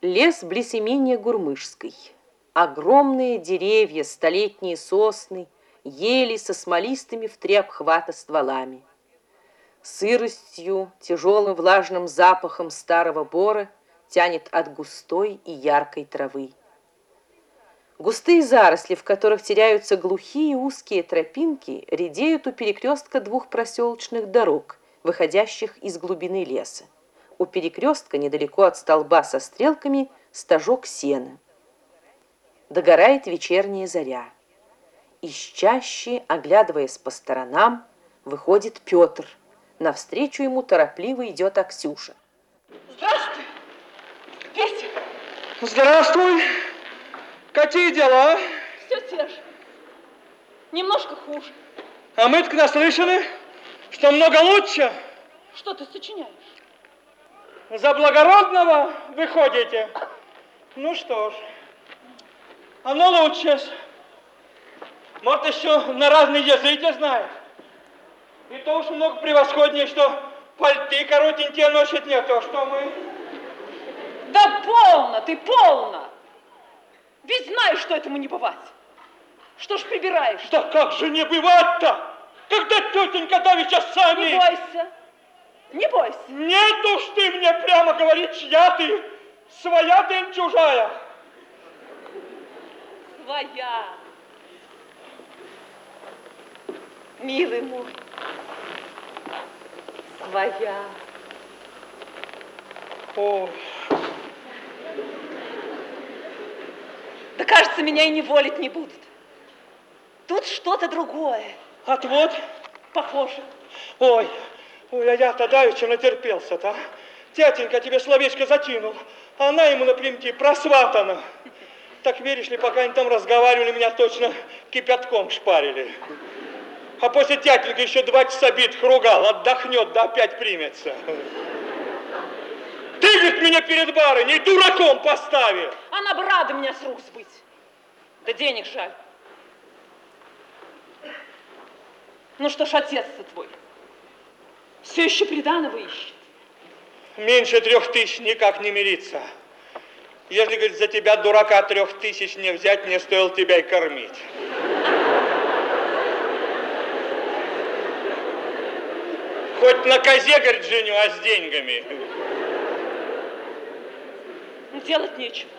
Лес близ Гурмышской. Огромные деревья, столетние сосны, ели со смолистыми в три обхвата стволами. Сыростью, тяжелым влажным запахом старого бора тянет от густой и яркой травы. Густые заросли, в которых теряются глухие узкие тропинки, редеют у перекрестка двух проселочных дорог, выходящих из глубины леса у перекрестка, недалеко от столба со стрелками, стажок сена. Догорает вечерняя заря. Из чащи, оглядываясь по сторонам, выходит Петр. Навстречу ему торопливо идет Аксюша. Здравствуй, Петя. Здравствуй. Какие дела? Все те же. Немножко хуже. А мы-то наслышаны, что много лучше. Что ты сочиняешь? За благородного выходите? Ну что ж, оно лучше. Может, еще на разные языки знает. И то уж много превосходнее, что пальты коротенькие носит не то, что мы. Да полно ты, полно! Ведь знаешь, что этому не бывать. Что ж прибираешь? Да как же не бывать-то, когда тетенька давеча сами... Не бойся, не бойся. Нет уж ты мне прямо говорить, чья ты, своя ты или чужая. Своя. Милый мой. Своя. Ой. Да кажется, меня и не волить не будут. Тут что-то другое. Отвод? Похоже. Ой, Ой, а я-то давеча натерпелся-то. Тятенька тебе словечко закинул, а она ему напрямки просватана. Так веришь ли, пока они там разговаривали, меня точно кипятком шпарили. А после тятенька еще два часа битых ругал, отдохнет, да опять примется. Ты, говорит, меня перед барыней дураком поставил. Она бы рада меня с рук сбыть. Да денег жаль. Ну что ж, отец-то твой, все еще приданого ищет. Меньше трех тысяч никак не мириться. Если, говорит, за тебя, дурака, трех тысяч не взять, мне стоило тебя и кормить. Хоть на козе, говорит, женю, а с деньгами. Делать нечего.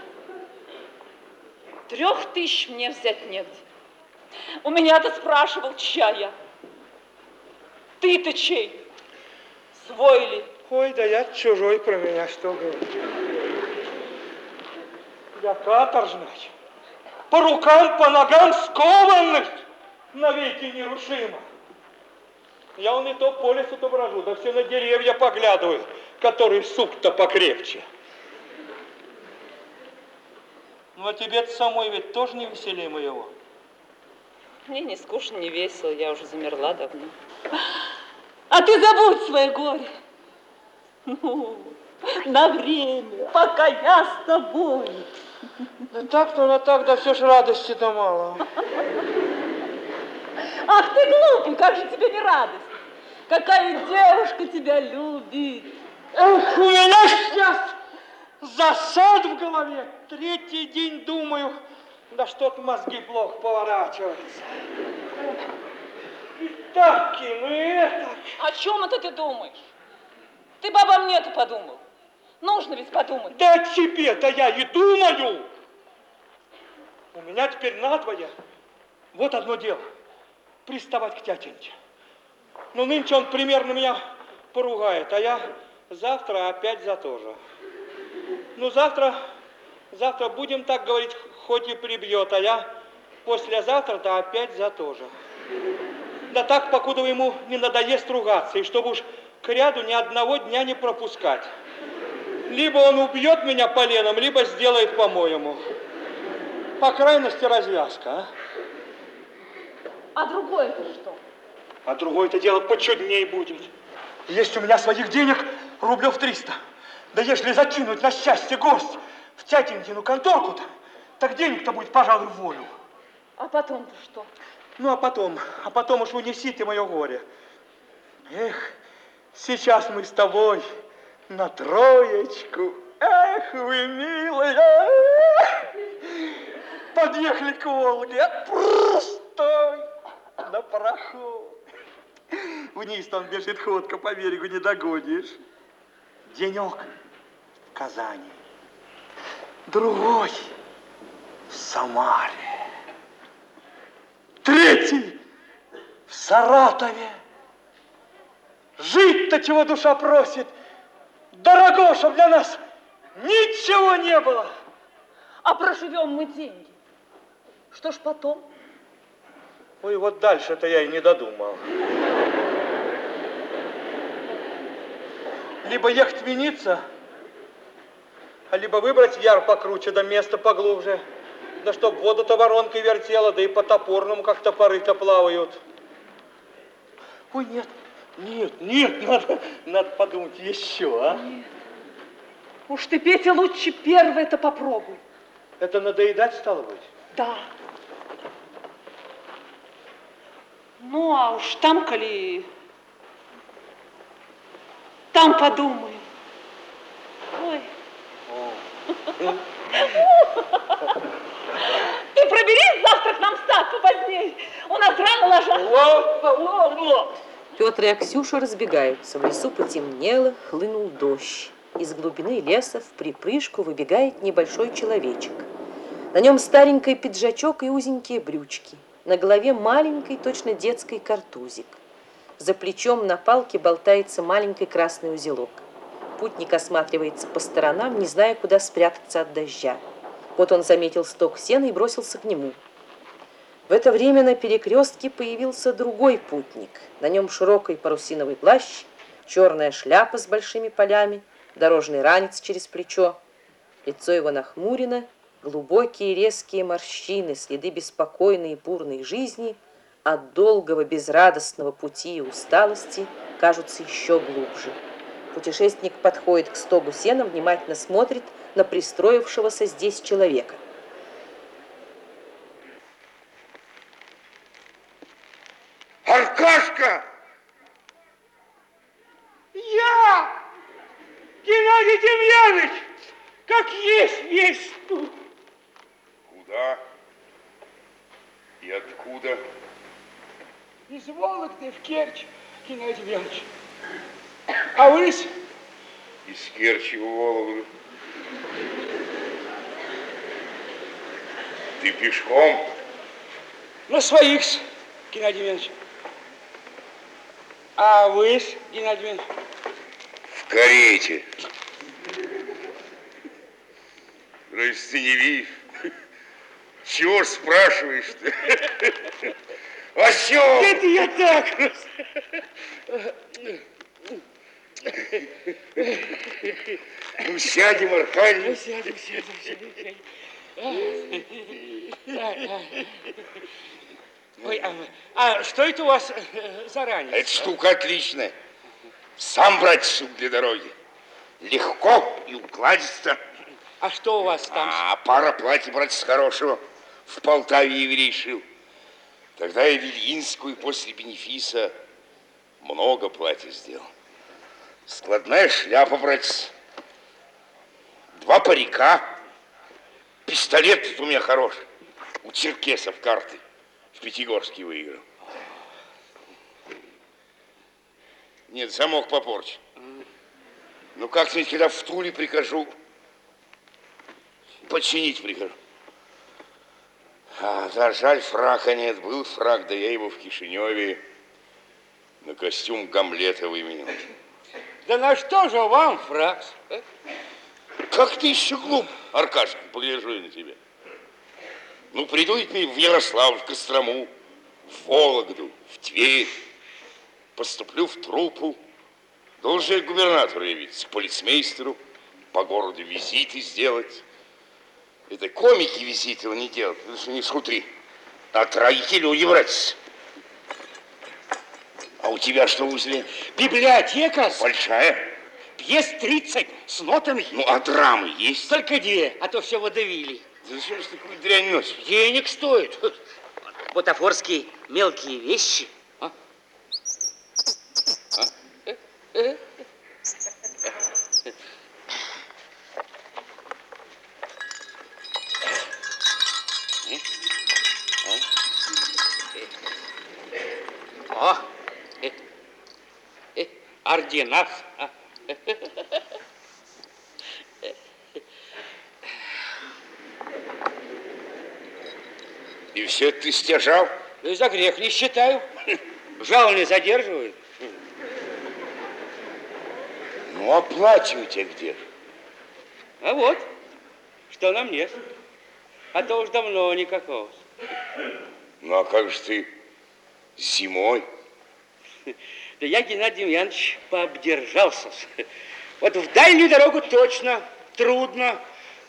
Трех тысяч мне взять негде. У меня-то спрашивал, чья я. Ты-то чей? Свой ли? Ой, да я чужой про меня что говорю. Я каторжный, по рукам, по ногам скованный, навеки нерушимо. Я он и то по лесу то брожу, да все на деревья поглядываю, которые сук-то покрепче. Ну, а тебе-то самой ведь тоже не веселее моего. Мне не скучно, не весело, я уже замерла давно. А ты забудь свое горе. Ну, на время, пока я с тобой. Да так-то на так, да все ж радости-то мало. Ах ты глупый, как же тебе не радость? Какая девушка тебя любит. Эх, у меня сейчас засад в голове. Третий день думаю, да что-то мозги плохо поворачиваются. И так, и ну это. О чем это ты думаешь? Ты бы обо мне-то подумал. Нужно ведь подумать. Да о тебе-то я и думаю. У меня теперь надвое. Вот одно дело. Приставать к тятеньке. Но нынче он примерно меня поругает, а я завтра опять за то же. Ну, завтра, завтра будем так говорить, хоть и прибьет, а я послезавтра-то опять за то же. Да так, покуда ему не надоест ругаться, и чтобы уж к ряду ни одного дня не пропускать. Либо он убьет меня поленом, либо сделает по-моему. По крайности развязка, а? А другое-то что? А другое-то дело почудней будет. Есть у меня своих денег рублев 300. Да если закинуть на счастье гость в тятенькину конторку-то, так денег-то будет, пожалуй, волю. А потом-то что? Ну, а потом, а потом уж унеси ты мое горе. Эх, сейчас мы с тобой на троечку. Эх, вы милая! Подъехали к Волге. Стой! На пароход. Вниз там бежит ходка, по берегу не догонишь. Денек в Казани. Другой в Самаре. Третий в Саратове. Жить-то чего душа просит. Дорого, чтоб для нас ничего не было. А проживем мы деньги. Что ж потом? Ой, вот дальше-то я и не додумал. Либо ехать виниться, а либо выбрать яр покруче, да место поглубже. Да чтоб воду-то воронкой вертела, да и по топорному как топоры-то плавают. Ой, нет, нет, нет, надо, надо подумать еще, а? Уж ты, Петя, лучше первый это попробуй. Это надоедать стало быть? Да. Ну, а уж там, коли... Там подумаем. Ой. Ты проберись завтра к нам в сад попоздней. У нас рано ложатся. Петр и Аксюша разбегаются. В лесу потемнело, хлынул дождь. Из глубины леса в припрыжку выбегает небольшой человечек. На нем старенький пиджачок и узенькие брючки. На голове маленький, точно детский картузик. За плечом на палке болтается маленький красный узелок. Путник осматривается по сторонам, не зная, куда спрятаться от дождя. Вот он заметил сток сена и бросился к нему. В это время на перекрестке появился другой путник. На нем широкий парусиновый плащ, черная шляпа с большими полями, дорожный ранец через плечо. Лицо его нахмурено, глубокие резкие морщины, следы беспокойной и бурной жизни от долгого безрадостного пути и усталости кажутся еще глубже. Путешественник подходит к стогу сена, внимательно смотрит на пристроившегося здесь человека. Аркашка! Я! Геннадий Демьянович! Как есть, есть тут! Куда и откуда? Из Вологды в Керчь, Геннадий Демьянович. А вы Из Керчи в Вологду. Ты пешком? на своих, Геннадий Демьянович. А вы, Геннадий Демьянович? В карете. Разве ты не видишь? Чего ж спрашиваешь-то? А чё? Это я так. Ну, сядем, Аркадий. Сядем, сядем, сядем. Ой, а, а что это у вас э, заранее? Эта штука отличная. Сам брать суп для дороги. Легко и укладисто. А что у вас там? А пара платья, братец, хорошего в Полтаве еврей шил. Тогда я Вильинскую после бенефиса много платьев сделал. Складная шляпа, братец. Два парика. Пистолет у меня хороший. У черкесов карты. В Пятигорске выиграл. Нет, замок попорчен. Ну как-нибудь, когда в Туле прикажу, починить прикажу. А, да, жаль, фрака нет. Был фрак, да я его в Кишиневе на костюм Гамлета выменил. Да на что же вам фраг? э? Как ты еще глуп, Аркашка, погляжу я на тебя. Ну, приду ведь в Ярославль, в Кострому, в Вологду, в Тверь. Поступлю в труппу. Должен я губернатору явиться, к полицмейстеру, по городу визиты сделать. Это комики визиты его не делают, это что не шутри. А троите люди, братец. А у тебя что в узле? Библиотека. Большая? Пьес 30 с нотами. Ну, а драмы есть? Только две, а то все выдавили. Да зачем же такую дрянь носишь? Денег стоит. Бутафорские мелкие вещи. А? А? Э? О! Орденах. а? И все ты стяжал? Ну за грех не считаю. Жалование задерживают. Ну, оплачивать тебя где же? А вот, что нам нет. А то уж давно никакого. Ну, а как же ты зимой? Да я, Геннадий Демьянович, пообдержался. Вот в дальнюю дорогу точно трудно.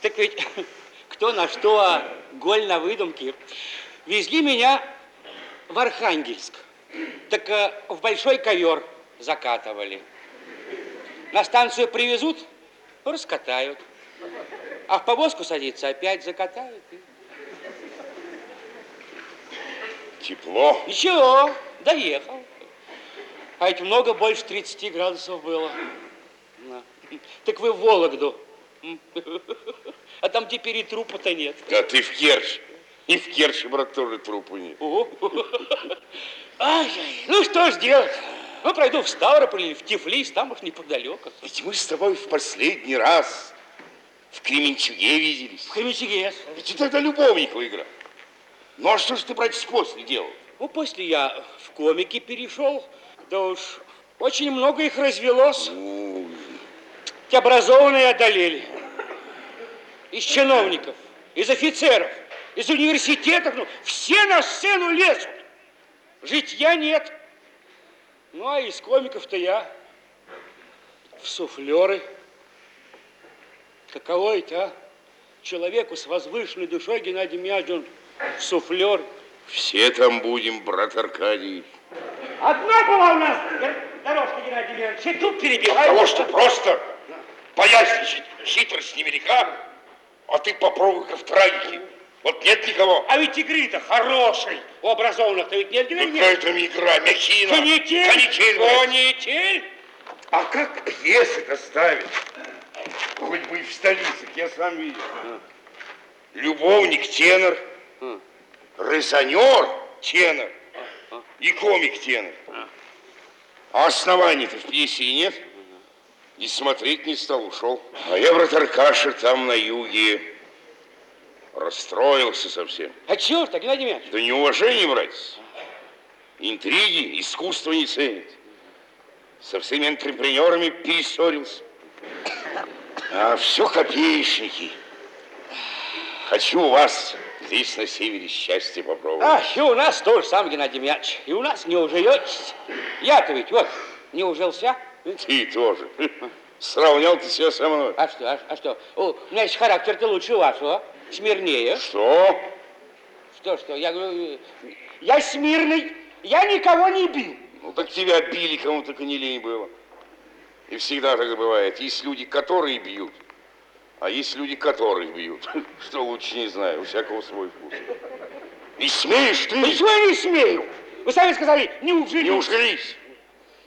Так ведь кто на что, а голь на выдумке. Везли меня в Архангельск. Так э, в большой ковер закатывали. На станцию привезут, раскатают. А в повозку садиться опять закатают. Тепло. Ничего, доехал. А ведь много больше 30 градусов было. Так вы в Вологду. А там теперь и трупа-то нет. А ты в Керчь. И в Керчи, брат, тоже трупа нет. Ай, ну что ж делать? Ну, пройду в Ставрополь или в Тифлис, там уж неподалеку. Ведь мы с тобой в последний раз в Кременчуге виделись. В Хомячуге. Ведь это любовникова игра. Ну, а что ж ты, братец, после делал? Ну, после я в комики перешел. Да уж, очень много их развелось. Образованные одолели. Из чиновников, из офицеров, из университетов. Ну, все на сцену лезут. Житья нет. Ну, а из комиков-то я в суфлеры. Каково это, а? Человеку с возвышенной душой, Геннадий Мяч, суфлер. все там будем, брат Аркадий. Одна была у нас дорожка, Геннадий Леонидович, и тут перебивают. Того, что просто поясничать, хитрость невелика, а ты попробуй-ка в трагике. Вот нет никого. А ведь игры-то хороший. У образованных-то ведь нет, Ну, нет. какая там игра, мягчина. Канитель. Канитель. Канитель. А как пьесы-то ставят? Хоть бы и в столице, я сам видел. Любовник тенор, резонер тенор и комик тенор. А оснований-то в пьесе нет. И смотреть не стал, ушел. А я, брат Аркаша, там на юге расстроился совсем. А чего так, Геннадий Мяч? Да неуважение, братец. Интриги, искусство не ценит. Со всеми антрепренерами перессорился. А все копеечники. Хочу вас здесь на севере счастье попробовать. А, и у нас тоже сам, Геннадий Мяч. И у нас не ужиетесь. Я-то ведь вот не ужился. Ты тоже. Сравнял ты себя со мной. А что, а, а что? О, у меня есть характер-то лучше вашего. Смирнее. Что? Что, что? Я говорю, э, я смирный. Я никого не бил. Ну так тебя били, кому только не лень было. И всегда так бывает. Есть люди, которые бьют, а есть люди, которых бьют. Что лучше не знаю, у всякого свой вкус. И смеешь ты? Ничего я не смею. Вы сами сказали, не ужили. Не ужались.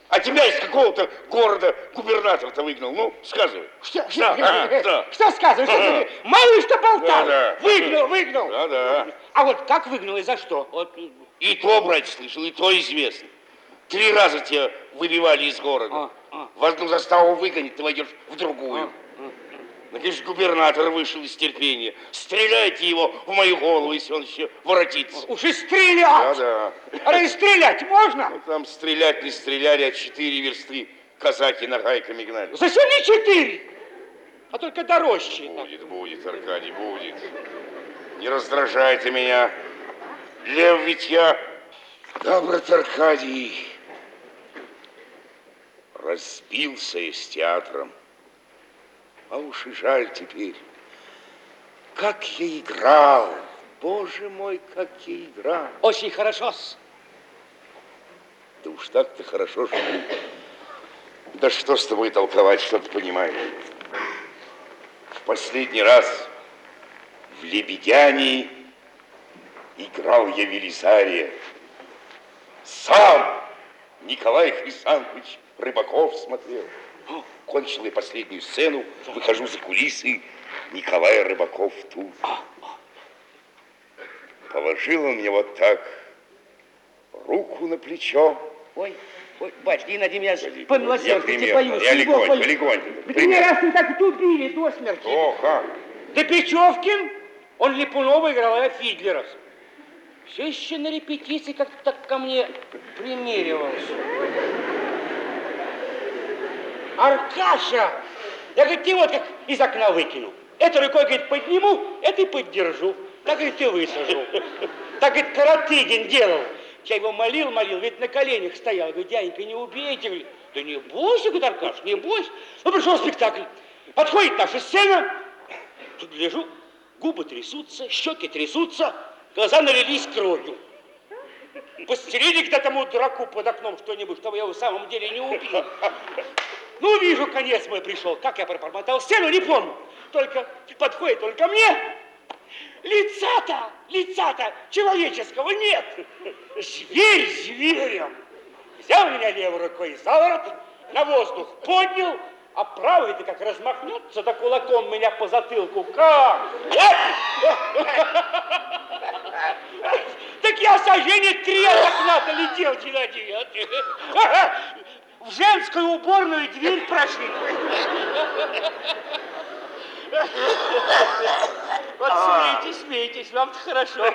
А тебя из какого-то города губернатор-то выгнал. Ну, сказывай. Что, Что? А, что? что сказываешь? Что ты? Мало что болтал. Да-да. Выгнал, выгнал. Да-да. А вот как выгнал и за что? Вот, И то, брат, слышал, и то известно. Три раза тебя выбивали из города. А, а. В одну заставу выгонят, ты войдешь в другую. Наконец, губернатор вышел из терпения. Стреляйте его в мою голову, если он еще воротится. уж и стрелять. Да-да. А разве стрелять можно? Ну, там стрелять не стреляли, а четыре версты казаки нагайками гнали. Зачем не четыре? А только дорожче. Будет, будет, Аркадий, будет. Не раздражай ты меня. Лев ведь я. Да, брат Аркадий, разбился я с театром. А уж и жаль теперь. Как я играл. Боже мой, как я играл. Очень хорошо-с. Да уж так-то хорошо, ты. Да что с тобой толковать, что ты понимаешь? В последний раз в Лебедяне играл я Велизария. Сам Николай Хрисантович Рыбаков смотрел. Кончил я последнюю сцену, выхожу за кулисы, Николай Рыбаков тут. Положил он мне вот так руку на плечо Ой, Ой, батюшка, Геннадий Ильич, Погоди, помилосердствуйте, боюсь, Я легонько. Ведь Пример. меня раз не так убили до смерти. О, как? Да Печевкин, он Липунова играл, а я Фидлеров. Все еще на репетиции как-то так ко мне примеривался. Аркаша! Я, говорит, ты вот как из окна выкину. Эту рукой, говорит, подниму, этой поддержу. Так, говорит, и высажу. Так, говорит, Каратыгин делал. Я его молил, молил, ведь на коленях стоял. Говорит, дяденька, не убейте. Говорит, да не бойся, говорит, Аркаш, не бойся. Ну, пришел спектакль. Подходит наша сцена. Тут гляжу, губы трясутся, щеки трясутся, глаза налились кровью. Постерили к тому дураку под окном что-нибудь, чтобы я его в самом деле не убил. Ну, вижу, конец мой пришел. Как я пробормотал сцену, не помню. Только подходит только мне. Лица-то, лица-то человеческого нет. Зверь зверем. Взял меня левой рукой за ворот, на воздух поднял, а правый-то как размахнется, да кулаком меня по затылку. Как? Так я сожжение три от окна-то летел, Геннадий. В женскую уборную дверь прошли. Вот смейтесь, смейтесь, вам-то хорошо.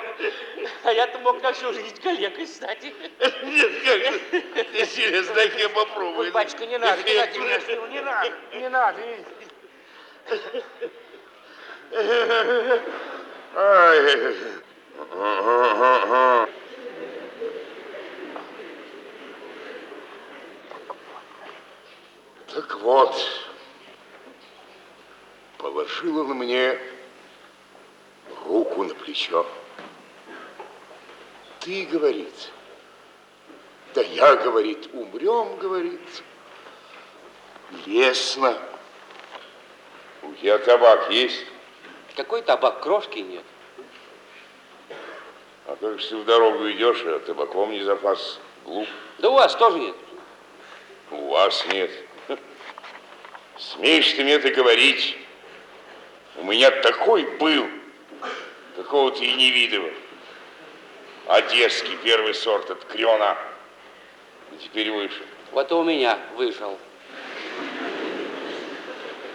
А я-то мог на всю жизнь калекой стать. Нет, как же. Интересно, дай я попробую. Ой, батюшка, не надо, Иванович, ну, не надо, не надо. Ай. Так вот, положил он мне руку на плечо. Ты, говорит, да я, говорит, умрем, говорит, лесно. У тебя табак есть? Какой табак, крошки нет. А как же ты в дорогу идешь, а табаком не запас? Глуп. Да у вас тоже нет. У вас нет. Смеешь ты мне это говорить? У меня такой был, какого ты и не видел. Одесский первый сорт от Крена. И теперь вышел. Вот и у меня вышел.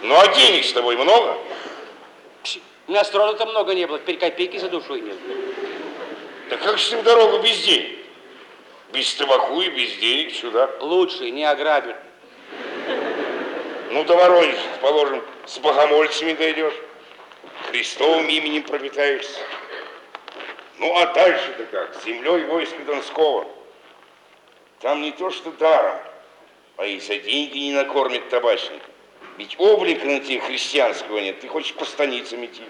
Ну а денег с тобой много? У меня строну-то много не было, теперь копейки за душой нет. Да как же ты в дорогу без денег? Без табаку и без денег сюда. Лучше, не ограбят. Ну, до Воронежа, положим, с богомольцами дойдешь. Христовым именем пропитаешься. Ну, а дальше-то как? С землей войска Донского. Там не то что даром, а и за деньги не накормит табачник. Ведь облика на тебе христианского нет, ты хочешь по станицам идти.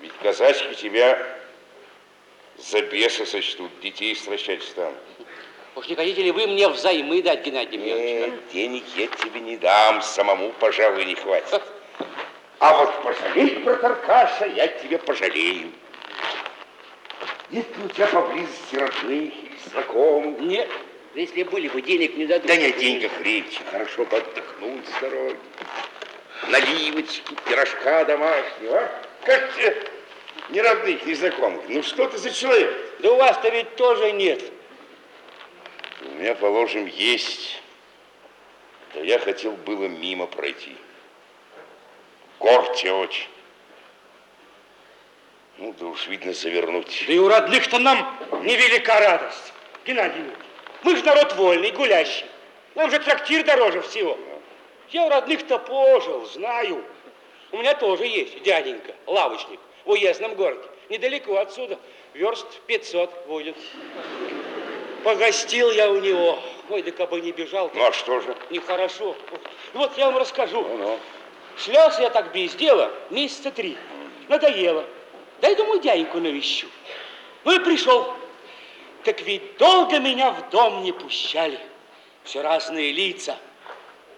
Ведь казачки тебя за беса сочтут, детей стращать станут. Уж не хотите ли вы мне взаймы дать, Геннадий? Нет, денег я тебе не дам, самому, пожалуй, не хватит. А вот пожалеть про Таркаша я тебе пожалею. Нет ли у тебя поблизости родных или знакомых? Нет. Если были бы, денег не дадут. Да не о деньгах речи, хорошо бы отдохнуть с дороги. Наливочки, пирожка домашнего, а? Как тебе ни родных, ни знакомых? Ну что ты за человек? Да у вас-то ведь тоже нет. У меня, положим, есть. Да я хотел было мимо пройти. Горте очень. Ну, да уж, видно, завернуть. Да и у родных-то нам невелика радость. Геннадий Иванович, мы же народ вольный, гулящий. Нам же трактир дороже всего. Я у родных-то пожил, знаю. У меня тоже есть дяденька, лавочник, в уездном городе. Недалеко отсюда, верст 500 будет. Погостил я у него. Ой, да кабы не бежал, Ну, а что же? нехорошо. Вот я вам расскажу. Ну-ну. Шлялся я так без дела месяца три. Надоело. Дай, думаю, дяденьку навещу. Ну и пришел. Так ведь долго меня в дом не пущали. Все разные лица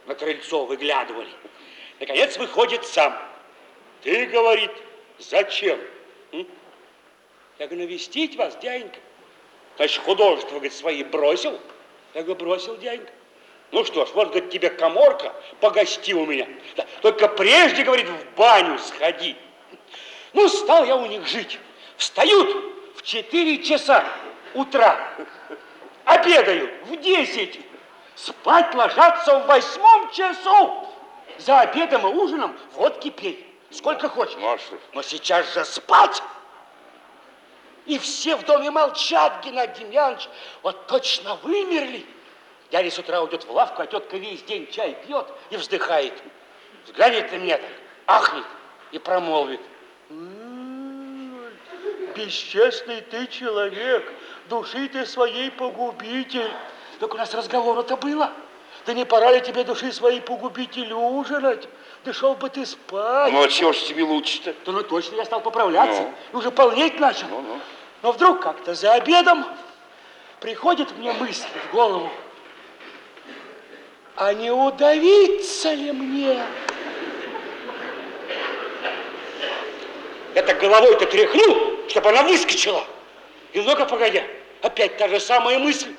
на крыльцо выглядывали. Наконец выходит сам. Ты, говорит, зачем? М? Я говорю, навестить вас, дяденька. Значит, художество, говорит, свои бросил. Я говорю, бросил, дяденька. Ну что ж, вот, говорит, тебе коморка, погости у меня. Да, только прежде, говорит, в баню сходи. Ну, стал я у них жить. Встают в 4 часа утра. обедают в 10, спать ложатся в восьмом часу. За обедом и ужином водки пей. Сколько хочешь. Но сейчас же спать. И все в доме молчат, Геннадий Демьянович. Вот точно вымерли. Дядя с утра уйдет в лавку, а тетка весь день чай пьет и вздыхает. Взглянет на меня так, ахнет и промолвит. «М, Бесчестный ты человек, души ты своей погубитель. Так у нас разговора-то было. Да не пора ли тебе души своей погубитель ужинать? Да шел бы ты спать. Ну, а чего ж тебе лучше-то? Да ну точно я стал поправляться. Ну. И уже полнеть начал. Ну, ну. Но вдруг как-то за обедом приходит мне мысль в голову. А не удавиться ли мне? Я так головой-то тряхну, чтобы она выскочила. И много погодя, опять та же самая мысль.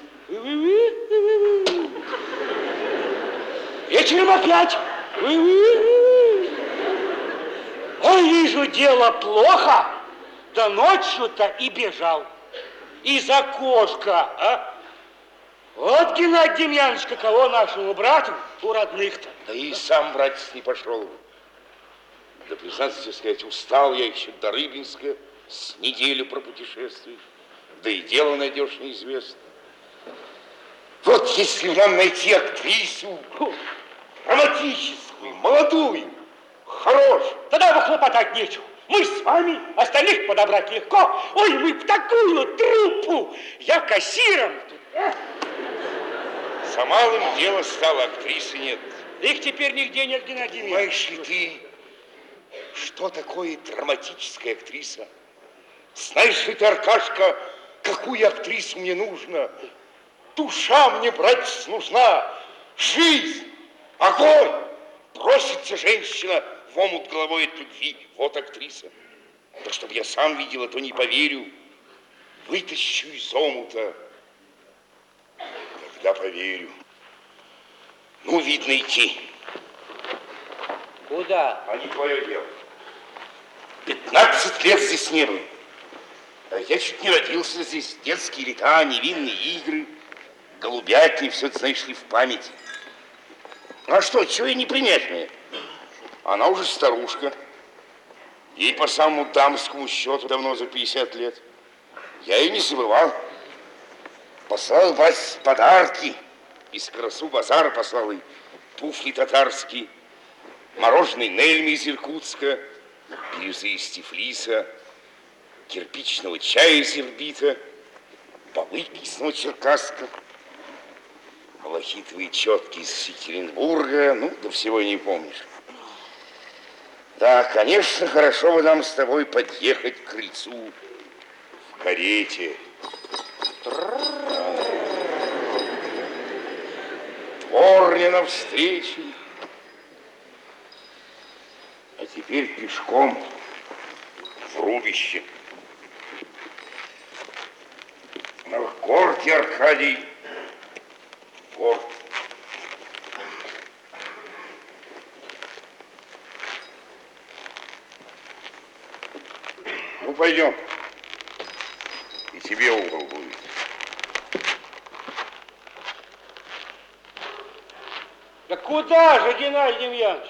Вечером опять. Ой, вижу, дело плохо, да ночью-то и бежал. Из окошка, а? Вот, Геннадий Демьянович, каково нашему брату у родных-то. Да и сам, братец, не пошел. Да, признаться тебе сказать, устал я еще до Рыбинска, с неделю пропутешествуешь. Да и дело найдешь неизвестно. Вот если нам найти актрису, романтическую, молодую, хорошую, Тогда выхлопотать нечего. Мы с вами, остальных подобрать легко. Ой, мы в такую труппу. Я кассиром. за малым дело стало, актрисы нет. Их теперь нигде нет, Геннадий. Понимаешь ли ты, что такое драматическая актриса? Знаешь ли ты, Аркашка, какую актрису мне нужно? Душа мне, братец, нужна, жизнь, огонь. Просится женщина в омут головой от любви. Вот актриса. Да чтобы я сам видела, то не поверю. Вытащу из омута. Тогда поверю. Ну, видно, идти. Куда? А не твое дело. 15 лет здесь не был. А Я чуть не родился здесь. Детские лета, невинные игры, голубятни, все это, знаешь ли, в памяти. А что, чего и не? Она уже старушка. Ей по самому дамскому счету давно за 50 лет. Я ее не забывал. Послал вас подарки. Из красу базара послал и туфли татарские, мороженый Нельми из Иркутска, бирюзы из Тифлиса, кирпичного чая из Ирбита, бабыки из Новочеркасска, малахитовые четки из Екатеринбурга, ну, до всего и не помнишь. Да, конечно, хорошо бы нам с тобой подъехать к крыльцу в карете. Дворня навстречу. А теперь пешком в рубище. На корте, Аркадий, корт. Ну, пойдем. И тебе угол будет. Да куда же, Геннадий Демьянович?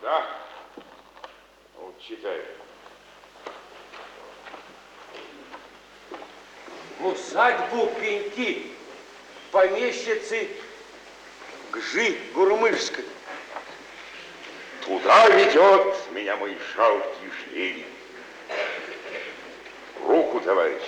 Да? Вот читай. Усадьбу Пеньки, помещицы Гжи Гурмышской. Туда ведет меня мой жалкий жребий. Руку, товарищ.